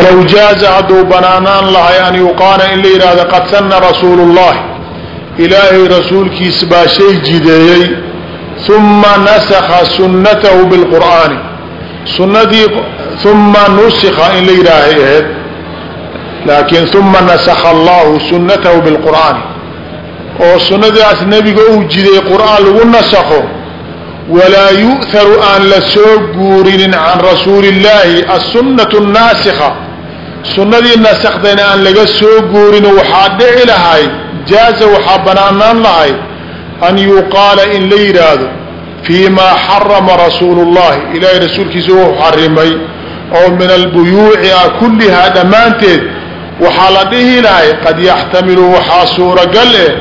walow jaaza hadduu banaanaan lahay an yuqaana in la yidhahdo qad sanna rasuulu llahi ilaahay rasuulkiisa baa shay jideeyey uma nasakha sunnatahu bilqur'aani sunadii uma nusikha in la yidhaahay aheyd laakiin uma nasakha allahu sunnatahu bilqur'aani oo sunnadaas nebiga uu jiday qur'aan lagu nasakho walaa yu'haru aan la soo guurinin can rasuuli illaahi assunnatu naasikha sunnadii nasakhdayna aan laga soo guurin waxaa dhici lahay jaaza waxaa banaanaan lahay an yuqaala in la yidhaahdo fii maa xarama rasuulu llahi ilaahay rasuulkiisa wuxuu xarimay oo min albuyuuci ah kullihaa dhammaanteed waxaa la dhihi lahay qad yaxtamilu waxaa suuragal eh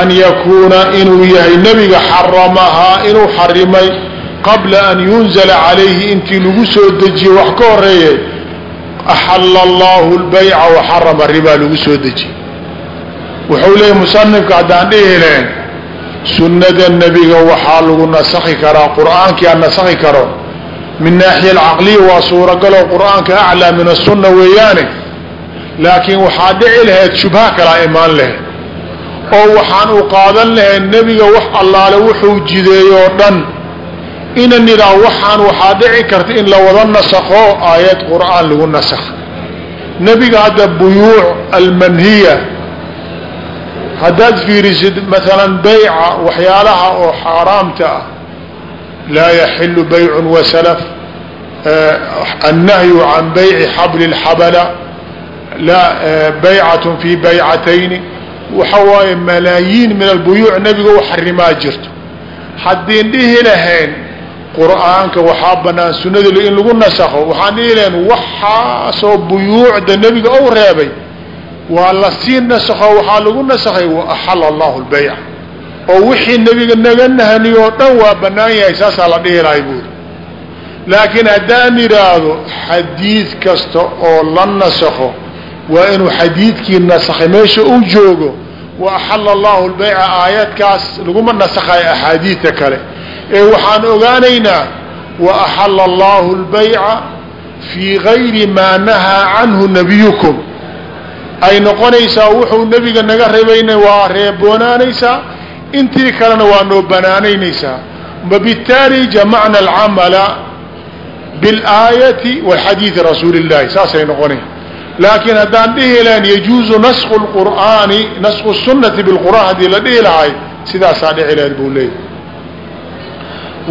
an yakuuna inuu yahay nebiga xaramahaa inuu xarimay qabla an yunzala calayhi intii lagu soo dejiye wax ka horeeye axala allahu lbayca waxarama ribaa lagu soo dejiyey wuxuu leeyay musanifka haddaan dhihi lahayn sunnada nebiga waxaa lagu nasakhi karaa qur'aankii aan nasakhi karo min naaxiya alcaqliya waa suuragaloo qur'aanka aclaa min asunna weeyaane. Laakiin waxaa dhici lahayd shubha kalaa imaan lahayd oo waxaan u qaadan lahayn nebiga wax allaale wuxuu jideeyoo dhan inan idhaa waxaan waxaa dhici karta in la wada nasakho aayad qur'aan lagu nasakh. Nebiga hadda buyuuc almanhiya haddaad fiirisid maalan bayca waxyaalaha oo xaaraamta ah laa yaxilu baycun wasalaf annahyu can bayci xabli lxabala laa baycatun fi baycatayni waxa waaye malaayiin min albuyuuc nebiga u xarimaa jirto. Haddiin dhihi lahayn qur'aanka waxaa banaan sunada in lagu nasakho. Waxaan dhihi lahayn waxaasoo buyuucda nebiga ou reebay waa la sii nasakho waxaa lagu nasakhay wa axala allahu lbayca oo wixii nebiga naga nahaniyoo dhan waa banaan yahay saasaa la dhihi lahay buuri laakiin haddaan idhaahdo xadiid kasta oo la nasakho waa inuu xadiidkii nasakhay meesha uu joogo wa axala allahu lbayca aayadkaas laguma nasakhayo axaadiidta kale ee waxaan ogaanaynaa wa axala allahu lbayca fii gayri maa nahaa canhu nabiyukum. Ay noqonaysaa wuxuu nebiga naga rebayna waa reeboonaanaysaa intii kalena waa noo banaanaynaysaa. Wabitaali jamacna alcamala biاlaayati wa xadiidi rasuuli اllahi saasay noqonay laakiin haddaan dhihi lahayn yajuuzu nasku lqur'aani nasku sunati bilqur'aan haddii la dhihi lahay sidaasaa dhici lahayd buu leeyay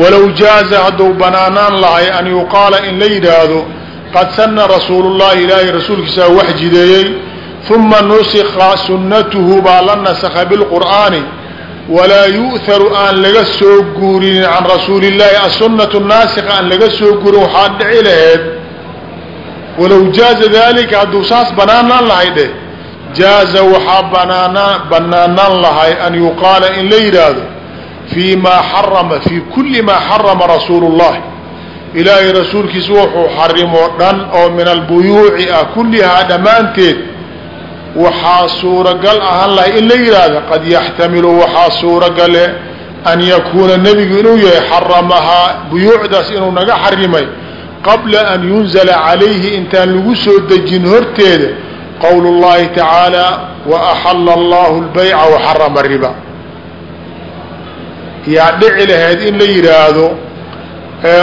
walow jaaza hadduu banaanaan lahay an yuqaala in la yidhaahdo qad sana rasuulu llahi ilaahay rasuulkiisaa wax jideeyey uma nusikha sunnatuhu baa la nasakha bilqur'aani walaa yu'haru aan laga soo guurinin can rasuuli illahi asunatu naasikha aan laga soo guurin waxaa dhici laheed. Walow jaaza dalika hadduu saas banaanaan lahay dheh jaaza waxaa banaana banaanaan lahay an yuqaala in la yidhaahdo fii maa xarama fii kulli maa xarama rasuulu llahi ilaahay rasuulkiisa wuxuu xarimoo dhan oo min albuyuuci ah kullihaa dhammaanteed waxaa suuragal ahaan lahay in la yidhaahdo qad yaxtamilu waxaa suuragale an yakuuna nebigu inuu yahay xaramahaa buyuucdaas inuu naga xarimay qabla an yunzala calayhi intaan lagu soo dejin horteeda qowlu llahi tacaala wa axala allahu lbayca waxarama riba yaa dhici lahayd in la yidhaahdo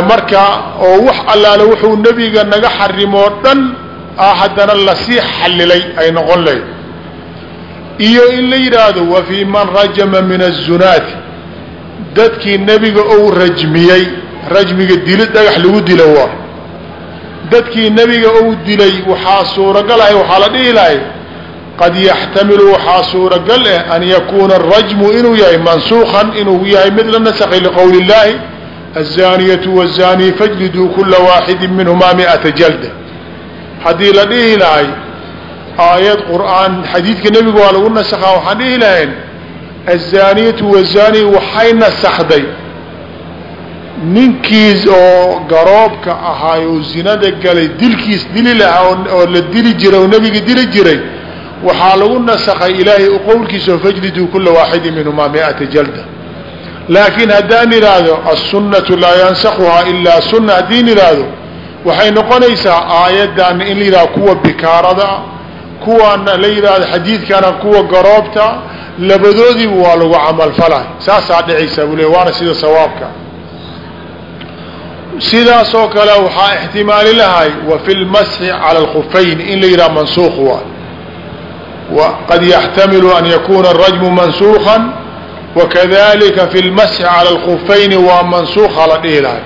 marka oo wax allaale wuxuu nebiga naga xarimoo dhan ah haddana la sii xallilay ay noqon lahayd. Iyo in la yidhaahdo wa fii man rajama min azunaati dadkii nebiga ou rajmiyey rajmiga dili dhagax lagu dilo waa. Dadkii nebiga ou dilay waxaa suuragal ahay waxaa la dhihi lahay qad yaxtamilu waxaa suuragal ah an yakuuna arajmu inuu yahay mansuukan inuu yahay mid la nasakhay liqowli illaahi azaaniyatu wazaanii fajliduu kula waaxidin minhumaa miata jalda haddii la dhihi lahay aayad qur'aan xadiidka nebiga waa lagu nasakhaa waxaan dhihi lahayeen azaaniyatu wazaanii waxay nasakhday ninkiis oo garoobka ahaay oo zinada galay dilkiis dili lahaa oo la dili jiray oo nebiga dili jiray waxaa lagu nasakhay ilaahay qowlkiisa fajliduu kula waaxidi minhumaa miata jalda. Laakiin haddaan idhaahdo aلsunaةu laa yansakuhaa ilaa suna haddiin idhaahdo waxay noqonaysaa aayaddan in la yidhaha kuwa bikaarada kuwaana la yidhahdo xadiidkana kuwa garoobta labadoodiiba waa lagu camalfalay saasaa dhicaysa buu le waana sida sawaabka. Sidaasoo kale waxaa ixtimaali lahay wa fi lmasxi cala alkufayn in la yidhaha mansuuq waay qad yaxtamilu an yakuna arajmu mansuukan wakadalika fi lmasxi cala alkufayni waa mansuuka la dhihi lahay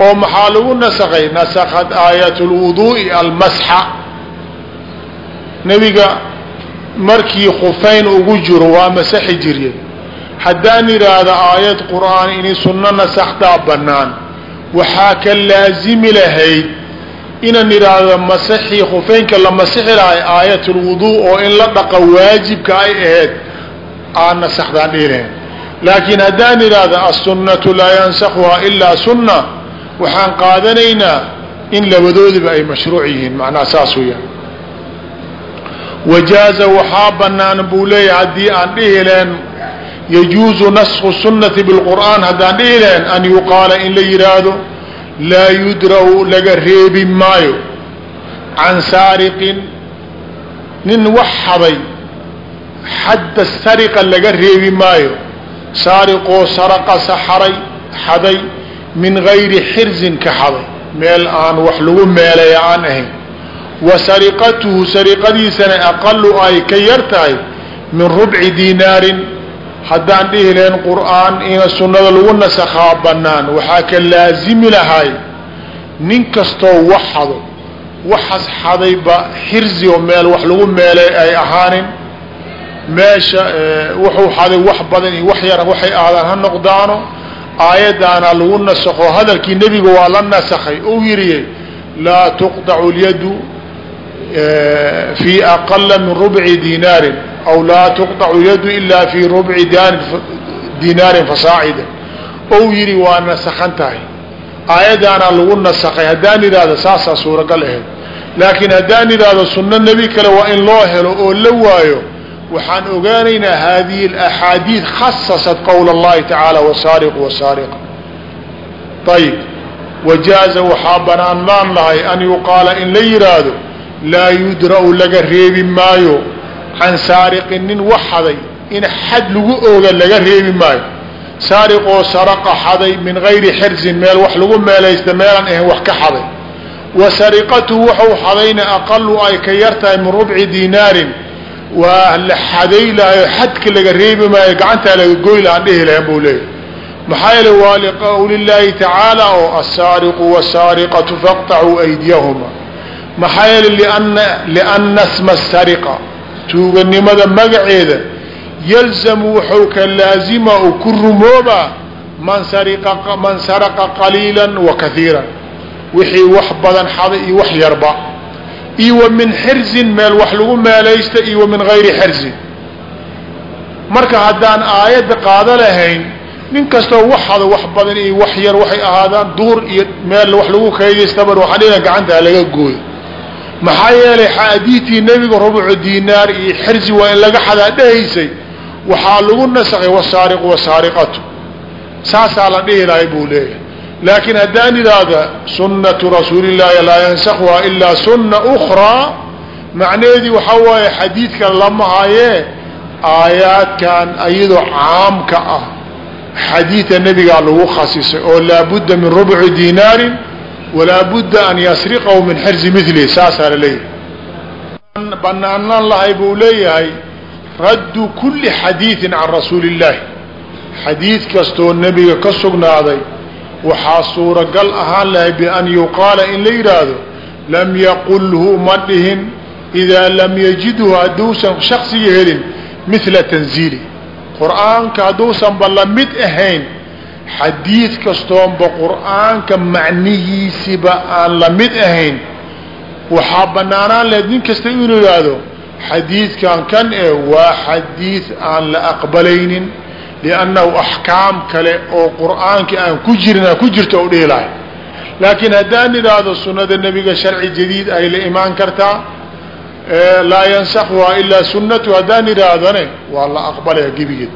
oo maxaa lagu nasakay nasakhat aayat lwuduu'i almasxa nebiga markii kufayn ugu jiro waa masaxi jirye haddaan idhaahdo aayad qur'aan inay sunno nasakhtaa bannaan waxaa ka laazimi lahayd inaan idhaahdo masaxii khufeynka la masixi lahay aayat lwuduu oo in la dhaqa waajibka ay ahayd aan nasakhdaan dhihi lahayn laakiin haddaan idhaahdo assunnatu laa yansakhuhaa ilaa sunna waxaan qaadanaynaa in labadoodiba ay mashruuc yihiin macnaha saas weeyaan. Wajaaza waxaa banaan buu leeyahay haddii aan dhihi lahen yajuuzu naskhu sunnati bilqur'aan haddaan dhihi lahen an yuqaala in la yidhaahdo laa yudra'u laga reebi maayo can saariqin nin wax xaday xadda sariqa laga reebi maayo saariqoo saraqa saxaray xaday min gayri xirzin ka xaday meel aan wax lagu meelaya aan ahayn. Wa sariqatuhu sariqadiisana aqalu ay ka yar tahay min rubci dinaarin haddaan dhihi lahayn qur'aan ina sunnada lagu nasakhaa bannaan waxaa ka laazimi lahay nin kastoo wax xado waxaas xadayba xirzi oo meel wax lagu meelay ay ahaanin. Meesha wuxuu xaday wax badan iyo wax yar waxay aadaan ha noqdaano. Aayadaana lagu nasakho hadalkii nebiga waa la nasakhay. Uu yidhi laa tuqdacu lyadu fi aqala min rubci dinaarin aw laa tuqطacu yadu ila fi rubci dinaarin fasaacida ou yidhi waa nasakan tahay aayadaana lagu nasakay haddaan idhaahdo saasaa suuragal ahayd laakiin haddaan idhaahdo sunno nebi kale waa in loo helo oo la waayo waxaan ogaanaynaa hadihi اlaxaadiid khasasat qowla اllahi tacaala wasaariqu wasaariqa ayib wajaaza waxaa banaan maan lahay an yuqaala in la yihaahdo laa yudra'u laga reebi maayo. Can saariqin nin wax xaday in xad lagu ooga laga reebi maayo. Saariqoo saraqa xaday min gayri xirzin meel wax lagu meelaysta meelaan ahayn wax ka xaday. Wa sariqatuhu waxau xadayna aqalu ay ka yar tahay min rubci dinaarin. Waa la xaday lahayo xadka laga reebi maayo gacantaa laga goy lahaan dhihi lahan buu leeyahy maxaa yeele waa liqowli llaahi tacaala oo asaariqu wasaariqatu faqtacuu aydiyahuma maxaa yeele lianna sma sariqa. Tuuganimada magaceeda yalzamu wuxuu ka laazima oo ku rumoobaa man saraqa qaliila wa kaiiran wixii wax badan xada iyo wax yarba. Iyo wa min xirzin meel wax lagu meelaysta iyo wa min gayri xirzin marka haddaan aayadda qaado lahayn nin kastoo wax hado wax badan iyo wax yar waxay ahaadaan duur iyo meel wax lagu kaydaystaba waxaa dhina gacanta gooyo maxaa yeelay xaadiidtii nebiga rubucu dinaar iyo xirsi waa in laga xadaa dhahaysay waxaa lagu nasakay wasaariqu wasaariqatu saasaa la dhihi lahay buu leeyahay. Laakiin haddaan idhaahda sunnatu rasuulillaahi laa yansakhuhaa ilaa sunna ukraa macnaheedii waxaa waaye xadiidkan lama hayee aayaadkan iyadoo caamka ah xadiida nebigaa lagu khasisay oo laabudda min rubci dinaarin walaa budda an yasriqahu min xirzi milihi saasaa la leeyahay. Banaanaan lahay buu leeyahay raddu kuli xadiidin can rasuuli illaahi xadiid kastoo nebiga ka sugnaaday waxaa suuragal ahaan lahay bian yuqaala in la yidhaahdo lam yaqulhu ma dhihin idaa lam yajidhu hadduusan shaksiga helin mila tanziili. Qur'aanka hadduusanba la mid ahayn xadiid kastoonba qur'aanka macnihiisiba aan la mid ahayn waxaa banaanaan lahayd nin kasta inuu yidhaahdo xadiidkan kan ee waa xadiid aan la aqbalaynin liannahu axkaam kale oo qur'aanka aan ku jirin aan ku jirto u dhihi lahay laakiin haddaan idhaahdo sunnada nebiga sharci jadiid ay la imaan kartaa laa yansakhuhaa ilaa sunnatu haddaan idhaahdane waa la aqbalaya gebigeed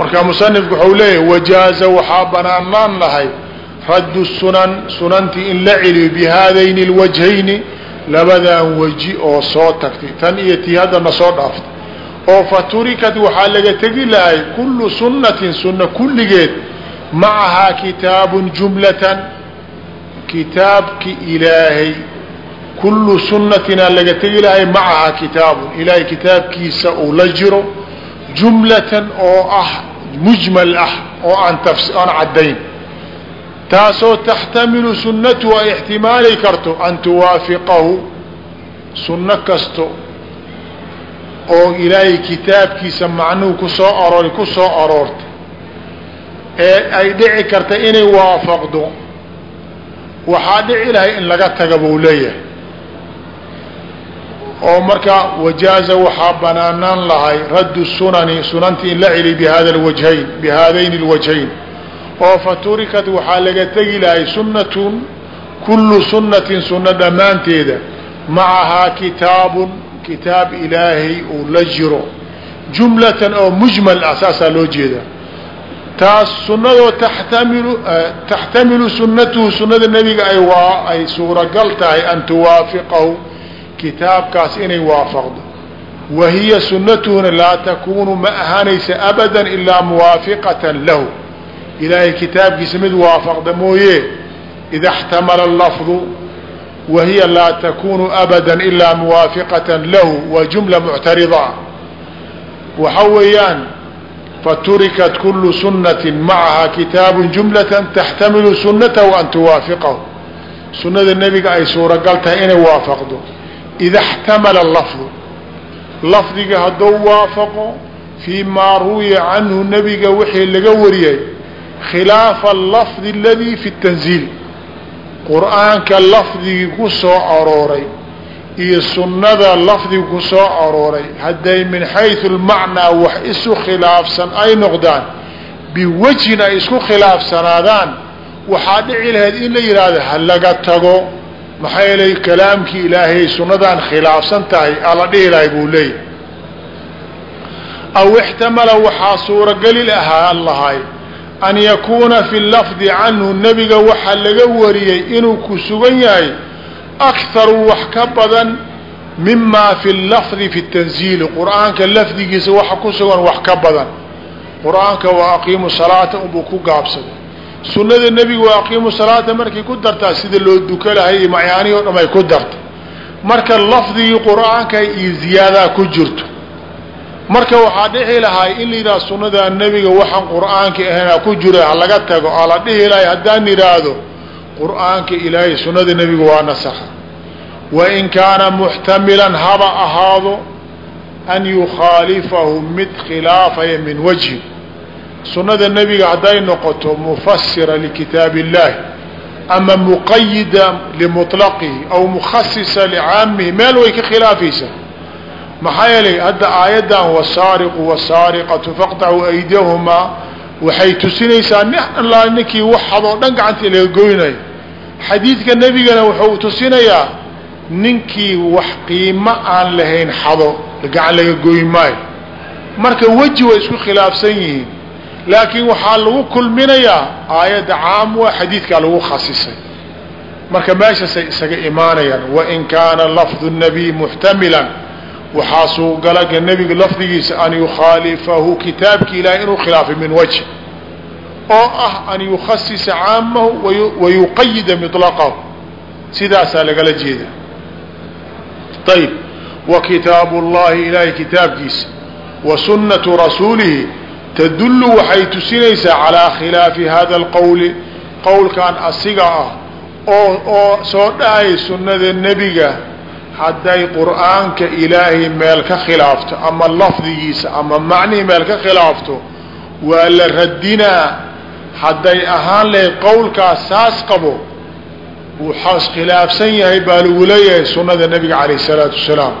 marka musanifku waxau leeyahy wajaaza waxaa banaanaan lahay raddu sunan sunantii in la celiyo bihaadayni اlwajhayni labadan weji oo soo tagtay tan iyo tii haddana soo dhaaftay. Oo faturikat waxaa laga tegi lahay kullu sunnatin sunna kulligeed macahaa kitaabun jumlatan kitaabki ilaahay. Kullu sunnatinaa laga tegi lahay macahaa kitaabun ilaahay kitaabkiisa uu la jiro jumlatan oo ah mujmal ah oo aan caddayn. Taasoo taxtamilu sunnatu ay ixtimaali karto an tuwaafiqahu sunno kasto oo ilaahay kitaabkiisa macnuhu ku soo aroor ku soo aroortay. Ee ay dhici karta inay waafaqdo waxaa dhici lahay in laga taga buu leeyahay oo marka wajaaza waxaa banaanaan lahay raddu sunani sunantii in la celi bihada lwajhayn bihaadayn اlwajhayn oo faturikad waxaa laga tegi lahay sunnatun kullu sunnatin sunno dhammaanteeda macahaa kitaabun kitaab ilaahay uu la jiro. jumlatan oo mujmal ah saasaa loo jeedaa. taas sunadoo taxtamilu taxtamilu sunatuhu sunada nebiga ay waa ay suuragal tahay an tuwaafiqahu kitaabkaas inay waafaqdo. Wa hiya sunatuhuna laa takunu ma ahaanaysa abada ilaa muwaafiqatan lahu. Ilaahay kitaabkiisa mid waafaqda mooye ida اxtamala lafdu wa hiya laa takunu abada ilaa muwaafiqatan lahu waa jumla muctarida. Waxa weeyaan faturikat kulu sunati macaha kitaabu jumlata taxtamilu sunatahu an tuwaafiqahu. Sunada nebiga ay suuragal tahay inay waafaqdo ida اxtamala lafdu lafdiga hadduu waafaqo fii maa ruwiya canhu nebiga wixii laga wariyay khilaafa alafdi aladii fi tanziil qur'aanka lafdigii ku soo arooray iyo sunnada lafdiga ku soo arooray hadday min xayثu lmacnaa wax isu khilaafsan ay noqdaan biwajhin ay isku khilaafsanaadaan waxaa dhici lahayd in la yidhaahdo ha laga tago maxaa yeelay kalaamkii ilaahay sunnadan khilaafsan tahay ala dhihi lahay buu leeyahy aw ixtamala waxaa suurageli ahaa lahay an yakuuna fi lafdi canhu nebiga waxaa laga wariyey inuu ku sugan yahay akharu wax ka badan mima fi lafdi fi tanziili. Qur'aanka lafdigiisa waxa ku sugan wax ka badan. Qur'aanka waa aqiimu salaata unbuu ku gaabsaday sunada nebiga waa aqiimu salaata markay ku dartaa sida loo duka lahay macyaanihi o dham ay ku darta. Marka lafdigii qur'aanka iyo ziyaadaa ku jirto. Marka waxaa dhihi lahay in la yidhaha sunada nebiga waxaan qur'aanka ahaynaa ku jira halaga tago aa la dhihi lahay haddaan yidhaahdo qur'aanka ilaahay sunada nebiga waa nasakha wain kaana muxtamilan haba ahaado an yukhaalifahu mid khilaafaya min wajhi sunada nebiga hadday noqoto mufasira likitaab illahi ama muqayida limuطlaqihi aw mukhasisa licaamihi meel way ka khilaafaysaa maxaa yeelay hadda aayaddan wasaariqu wasaariqatu faqطacuu aydiyahumaa waxay tusinaysaa allaa ninkii waxadoo dhan gacantii laga goynayo. Xadiidka nebigana wuxuu tusinayaa ninkii wax qiimo aan lahayn xado gacan laga goyn maayo. Marka weji way isku khilaafsan yihiin laakiin waxaa lagu kulminayaa aayadda caam waa xadiidkaa lagu khasisay. Marka meeshaasay isaga imaanayaan wain kaana lafdu nabiy muxtamilan waxaa suugalaga nebiga lafdigiisa an yukhaalifahu kitaabki ilahay inuu khilaafay min wajh oo ah an yukhasisa caamahu wayuqayida milaqahu sidaasaa lagala jeeda. Ayb wa kitaabu llahi ilahay kitaabkiisa wa sunnatu rasuulihi tadullu waxay tusinaysaa calaa khilaafi hada alqowli qowlkan asiga ah oo oo soo dhahay sunnada nebiga hadday qur'aanka ilaahay meel ka khilaafto ama lafdigiisa ama macnihii meel ka khilaafto waa la radinaa hadday ahaan lahayd qowlkaas saas qabo wuxaas khilaafsan yahay baa lagu leeyahay sunnada nebiga calayh isalaatu wasalaam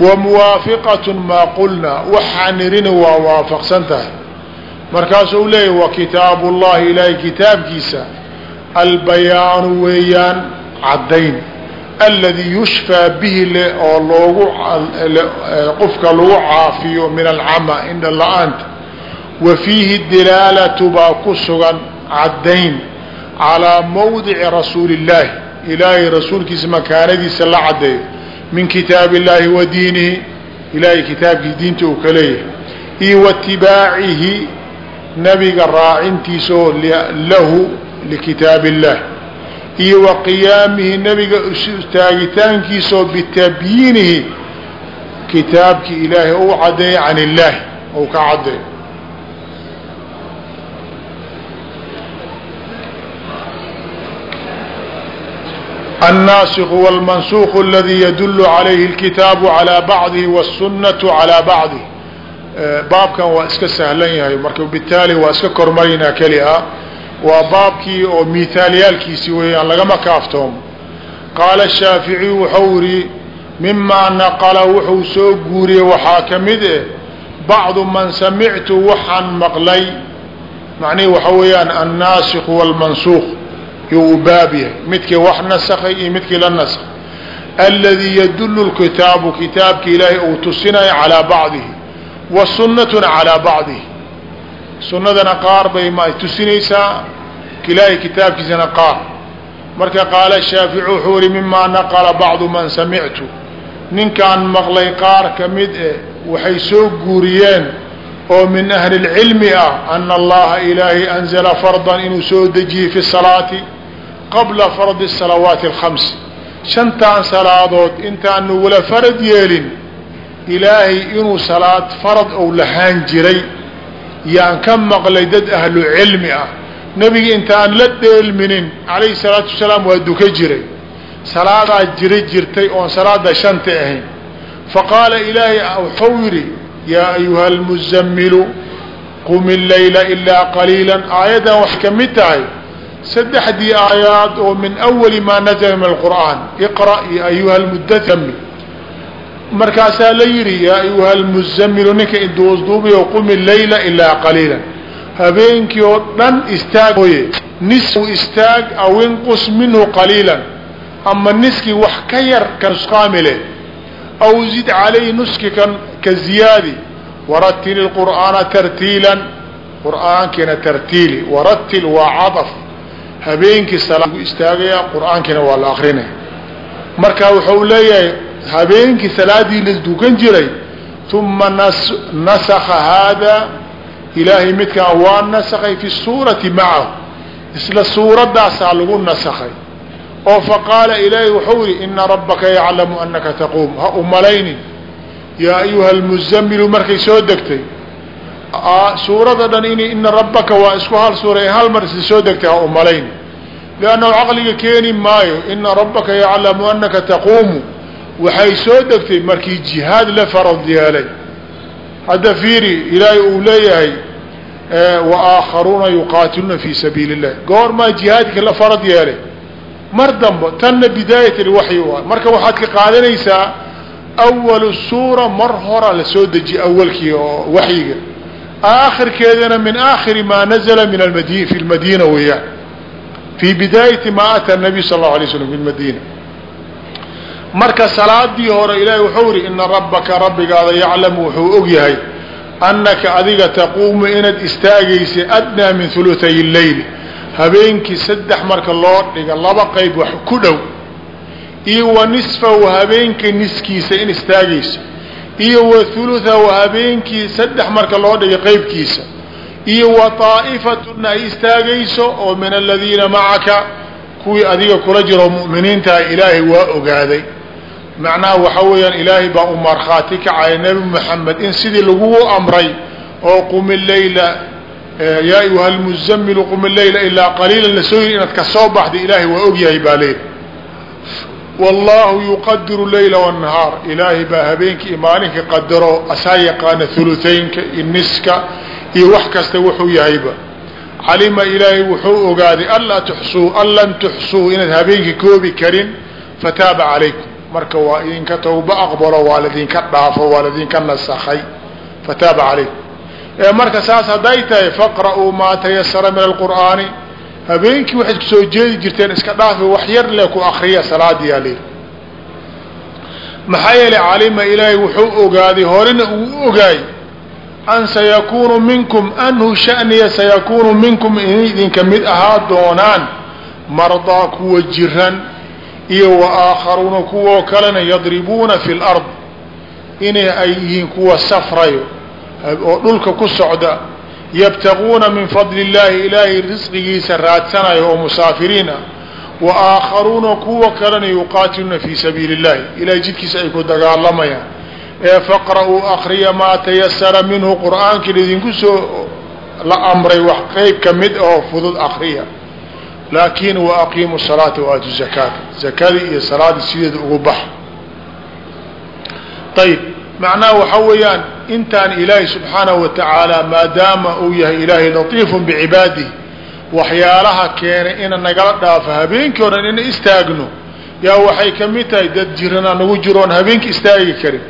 wa muwaafiqatun maa qulnaa waxaan nirina waa waafaqsan tahay markaasuu leeyahay wa kitaabu llahi ilaahay kitaabkiisa albayaanu weeyaan caddayn aladi yushfaa bihi le oo loogu qofka lagu caafiyo min alcama indha la'aanta wa fiihi dilaalatu baa ku sugan caddayn calaa mawdici rasuuli illaahi ilaahay rasuulkiisa makaanadiisa la caddeeyo min kitaabi illaahi wa diinihi ilaahay kitaabkiisa diinta uu ka leeyahay. Iyo watibaacihi nabiga raacintiisa oo lahu likitaab illah iyo wa qiyaamihi nabiga taagitaankiisaoo bitabyiinihi kitaabkii ilaahay ou caddeeya can illaahi ou ka caddeeyo الناaسخ والمنسوخ الذي يدل عليه الكتاaب على بعضه والسنة على بعضه baabkan waa iska sahlan yahay marka bitaali waa iska kormarinaa keli a waa baabkii oo miثaalyaalkiisi weeyaan lagama kaaftoomo qaala الشhaafiعي wuxuu yihi mimaa naqla wuxuu soo guuriyey waxaa ka mid eh bacdu man samictu waxaan maqlay macnihi waxa weeyaan الناaسخ والمنسوخ yuu baab yahay. Midkii wax nasakhay iyo midkii la naskhay aladii yadulu lkitaabu kitaabka ilaahay uu tusinayo calaa bacdihi wa sunnatuna calaa bacdihi. Sunnadana qaar bay ma tusinaysaa ilaahay kitaabkiisana qaar. Marka qaala shaafici wuxuu yihi mimaa naqala bacdu man samictu. Ninkaan maqlay qaar ka mid eh waxay soo guuriyeen oo min ahli اlcilmi ah ana allaha ilaahay anzala fardan inuu soo dejiyey fi salaati qabla fardi salawaati alkhamsi shantaan salaadood intaan nagula farad yeelin ilaahay inuu salaad farad ou lahaan jiray yaan ka maqlay dad ahlu cilmi ah. Nebiga intaan la dheelminin calayhi salaatu wasalaam waa duka jiray. Salaadaa jira jirtay oon salaada shanta ahayn. Faqaala ilaahay wuxuu yidhi yaa ayuha almuzammilu qum illayla ilaa qaliila aayaddan waxay ka mid tahay saddexdii aayaad oo min awali maa nazla min alqur'aan. Iqra ya ayuha almudathami markaasaa la yidhi yaa ayuha almuzamilu ninka induusduubiyo qumi layla ilaa qaliila habeenkii oo dhan istaag mooye nis istaag aw inqus minhu qaliilan. Ama niskii wax ka yar ka nusqaami leh. Aw zid calayhi nuski ka ziyaadi. Waratil ilqur'aana tartiilan. Qur'aankiina tartiili. Waratil waa cadaf habeenkii salagu istaagaya qur'aankiina waa la akrinaya marka wuxuu leeyahay habeenkii salaadii la dukan jiray uma nasakha haada ilaahay midkaan waa nasakhay fi suurati macahu. Isla suuradaasaa lagu nasakhay. Oo faqaala ilaahay wuxuu yihi ina rabbaka yaclamu anaka taquum. Ha umalaynin yaa ayuha almuzamilu markay soo degtay suurada dhan in ina rabbaka waa isku hal suura hal mar isla soo degtay ha umalayn liannahu caqliga keeni maayo ina rabbaka yaclamu anaka taquumu waxay soo degtay markii jihaad la farad yeelay hadda fiiri ilaahay uu leeyahay wa aakharuuna yuqaatiluna fi sabiili اllah goormaa jihaadka la farad yeelay mar dambe tanna bidaayat lwaxyi waay marka waxaad ka qaadanaysaa awalu suura mar hora la soo dejiye awalkii oo waxyiga aakhirkeedana min aakhiri maa nazla min fi lmadiina weeyaan fii bidaayati maa ata nabiy sal اlahu alay slam fi lmadiina marka salaadii hore ilaahay wuxuu yihi ina rabbaka rabbigaada yaclamu wuxuu og yahay annaka adiga taquumu inaad istaagaysa adnaa min hulutay leyl habeenkii saddex marka loo dhiga laba qayb wax ku dhow iyo wa nisfahu habeenka niskiisa in istaagayso iyo wa huluthahu habeenkii saddex marka loo dhiga qaybkiisa. Iyo wa طaa'ifatuna ay istaagayso oo min aladiina macaka kuwii adiga kula jiro mu'miniintaha ilaahay waa ogaaday. Macnaha waxa weeyaan ilaahay baa u markhaati kacaya nebi moxamed in sidii lagugu amray oo qumi leyla yaa ayuha almuzamilu qumi leyla ilaa qaliila la soo yiri inaad ka soo baxda ilaahay waa ogyahay baa leeyi wallahu yuqadiru leyla wanahaar ilaahay baa habeenkii maalinka qadaro asaa yaqaana hulutaynka iyo niska iyo wax kasta wuxuu yahayba. Calima ilaahay wuxuu ogaaday anlaa tuxsuu an tuxsuu inaad habeenkii koobi karin fataaba calaykum. Marka waa idinka tawba aqbalo waa ladinka dhaafo waa ladinka nasakhay fataaba calaykum. Ee marka saas hadday tahay faqra'uu maa tayasara min alqur'aani habeenkii waxayd ku soo jeedi jirteen iska dhaafi wax yar le ku akriya salaadiyaa leyi maxaa yeelay calima ilaahay wuxuu ogaaday horena uu ogaay an sayakuunu minkum anhu shaniya sayakuunu minkum inay idinka mid ahaa doonaan mardaa kuwa jiran iyo wa aakharuuna kuwoo kalena yadribuuna fi lard inay ay yihiin kuwa safrayo oo dhulka ku socda yabtaguuna min fadli illaahi ilaahay risqigiisa raadsanayo oo musaafiriin ah wa aakharuuna kuwa kalena yuqaatiluuna fii sabiili illahi ilahay jidkiisa ay ku dagaalamayaan. Ee faqra'uu akriya maa tayasara minhu qur'aankii idinku soo la amray wax qeyb ka mid oo fudud akriya laakin wa aqiimu salaata wa aatu zakaata zakadii iyo salaadii sideeda ugu bax. Ayib macnaha waxa weeyaan intaan ilaahay subxaanahu wa tacaala maadaama uu yahay ilaahay latiifun bicibaadihi waxyaalaha keenay ina nagala dhaafo habeenkii dhan ina istaagno yaa waxay ka mid tahay dad jirana nagu jiroon habeenkii istaagi karin.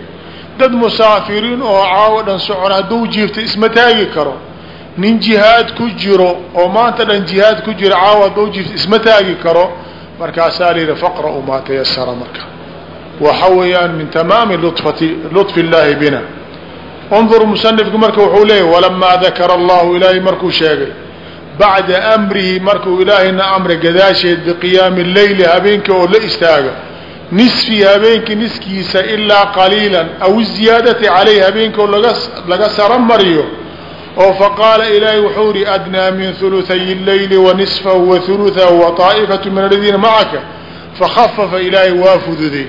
Dad musaafiriin oo caawo dhan socon hadduu jiirto isma taagi karo nin jihaad ku jiro oo maanta dhan jihaad ku jiro caawo hadduu jiirto isma taagi karo markaasaa la yidhi faqra'u maa tayasara marka waxa weeyaan min tamaami lufati luطfi اllaahi bina undur musanifku marka wuxuu leeyahy walamaa dakara allahu ilaahay markuu sheegay bacda amrihi markuu ilaahayna amray gadaasheed biqiyaami leyli habeenkii oo la istaaga nisfii habeenkii niskiisa ilaa qaliilan aw ziyaadati caleyh habeenkii oo laga laga saro mariyo oo faqaala ilaahay wuxuu yihi adnaa min huluthay leyli wa nisfahu wa huluthahu wa طaa'ifatu min aladiina macaka fakhafafa ilaahay waa fududay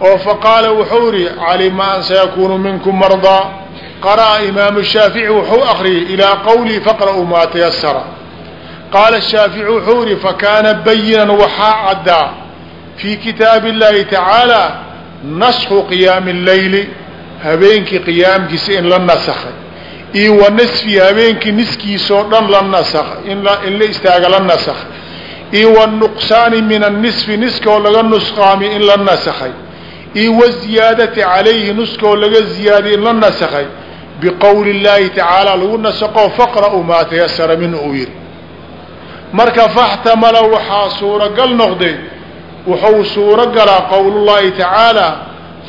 oo faqaala wuxuu yihi calima an sayakuunu minkum mardaa qara'a imaamu shaafici wuxuu akriyay ilaa qowlihi faqra'uu maa tayasara qaala shaafici wuxuu yihi fakaana bayinan waxaa caddaa fii kitaabi اllahi tacaala nasxu qiyaami اleyli habeenkii qiyaamkiisa in la nasakhay. Iyo wa nisfi habeenkii niskiisoo dhan la nasakh in la istaaga la nasakhay. Iyo wanuqsaani min annisfi niskaoo laga nusqaami in la nasakhay iyo waziyaadati calayhi nuskaoo laga ziyaadiy in la nasakhay. Biqowli اllahi tacaala lagu nasaqo faqra'u maa tayasara minhu uu yihi marka faxtamala waxaa suuragal noqday. Wuxuu suuro galaa qowlullahi tacaala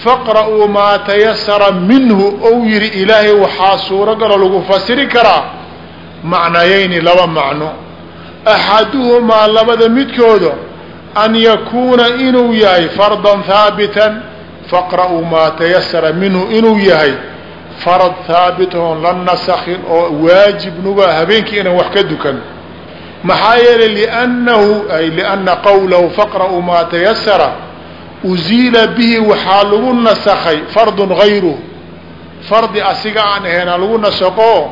faqra'uu maa tayasara minhu ou yihi ilaahay waxaa suurogalo lagu fasiri karaa macnayayni laba macno. Axaduhumaa labada midkooda an yakuuna inuu yahay fardan haabitan faqra'uu maa tayasara minhu inuu yahay farad haabitoon la nasakhin oo waajib nuga habeenkii inaan wax ka dukan. Maxaa yeelay liannahu ay lianna qowlahu faqra'uu maa tayasara uziila bihi waxaa lagu nasakhay fardun gayruhu fardi asiga aan ahaynaa lagu nasaqo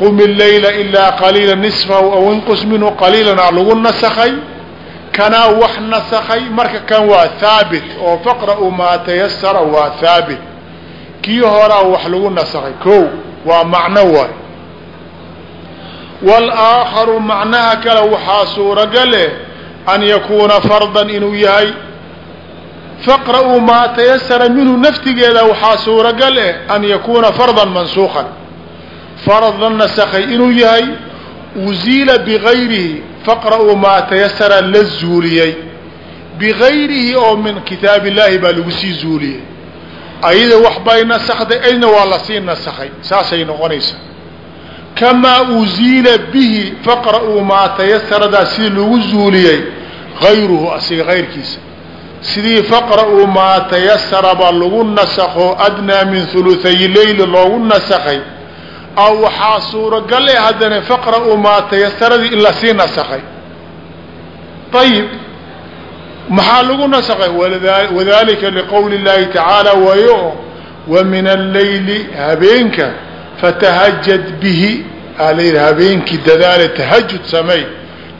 qum illayla ilaa qaliila nisfahu aw inqus minhu qaliilana lagu nasakhay kanaa wax nasakhay marka kan waa haabit oo faqra'uu maa tayasara waa haabit kii horaa wax lagu nasakhay ko waa macno waay wاlآakharu macnaha kale waxaa suuragale an yakuuna fardan inuu yahay. Faqra'uu maa tayasara minhu naftigeeda waxaa suuragal eh an yakuuna fardan mansuukan farad nasakhay inuu yahay uziila bigayrihi faqra'uu maa tayasara la zuuliyey. Bigayrihi oo min kitaab illahi baa lagu sii zuuliyey. Ayada wax bay nasakday aydna waa la sii nasakhay saasay noqonaysaa kamaa uziila bihi faqra'uu maa tayasaradaa sidii lagu zuuliyey gayruhu asiga gayrkiisa sidii faqra'uu maa tayasaraba lagu nasakho adnaa min huluthay leyli loogu nasakhay aw waxaa suuragal e haddana faqra'uu maa tayasaradii in la sii nasakhay. Ayib maxaa lagu nasakhay? Wadalika liqowli اllahi tacaala waayo wa min alleyli habeenka fatahajad bihi. Aa la yidhi habeenkii dadaale tahajud samay.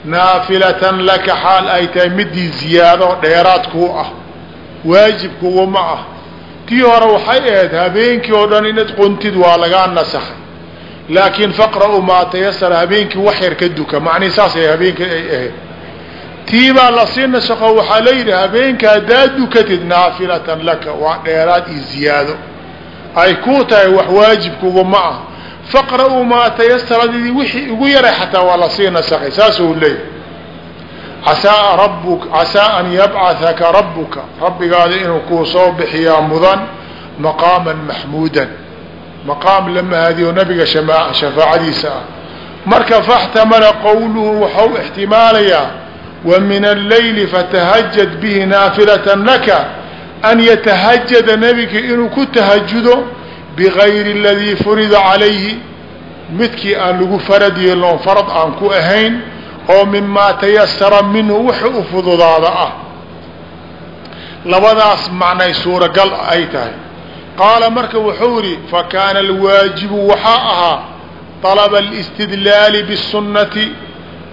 Naafilatan laka xaal ay tahay midii ziyaado dheeraad kuu ah. Waajib kuguma ah. Tii hore waxay ahayd habeenkii oo dhan inaad qontid waa lagaa nasakhay laakiin faqra'u maa tayasara habeenkii wax yar ka duka. Macnii saasay habeenkii ay ahayd. Tii baa la sii nasakho waxaa la yidhi habeenka haddaad dukatid naafilatan laka waa dheeraad iyo ziyaado. Ay kuu tahay wax waajib kuguma ah faqra'uu maa tayasaradii wixii ugu yaray xataa waa la sii nasakhay saasuu leeyahy casaa rabbuk casaa an yabcahaka rabbuka. Rabbigaada inuu kuu soo bixiyaa mudan maqaaman maxmuudan maqaam la mahadiyo nabiga shafaacadiisa. Ah marka faxtamala qowluhu waxau ixtimaalayaa wa min alleyli fatahajad bihi naafilatan laka an yatahajada nebika inuu ku tahajudo bigayri aladii furida calayhi midkii aan lagu farad yeelon farad aan ku ahayn oo mimaa tayasara minhu wix u fududaada ah. Labadaas macnay suuragal ay tahay qaala marka wuxuu yidhi fakaana alwaajibu waxaa ahaa alaba alistidlaali bisunnati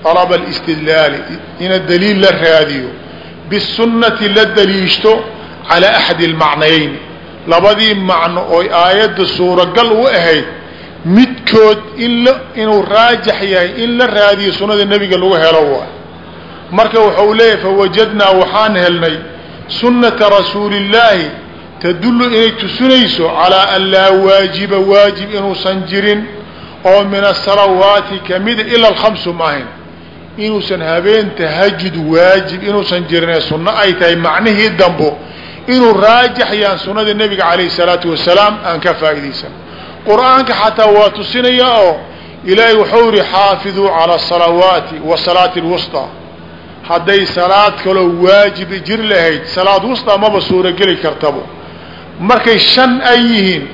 alaba alistidlaali ina daliil la raadiyo bisunnati la daliishto calaa axadi almacnayeyn labadii macno oy aayadda suuragal u ahayd midkood in inuu raajix yahay in la raadiyo sunnada nebiga lagu helo waay marka wuxuu leeyahay fawajadnaa waxaan helnay sunnata rasuulillaahi tadullu inay tusinayso calaa an laa waajiba waajib inuusan jirin oo min asalawaati kamida ila alkhamsu maahayn inuusan habeen tahajud waajib inuusan jirin ee sunno ay tahay macnihii dambo. Inuu raajix yaan sunnada nebiga calayhi salaatu wasalaam aan ka faa'iidaysan. Qur'aanka xataa waa tusinaya oo ilaahay wuxuu yihi xaafiduu cala asalawaati wa salaati lwusطaa hadday salaad kaloo waajib jir lahayd salaad wusطaa maba suurogeli kartabo markay shan ay yihiin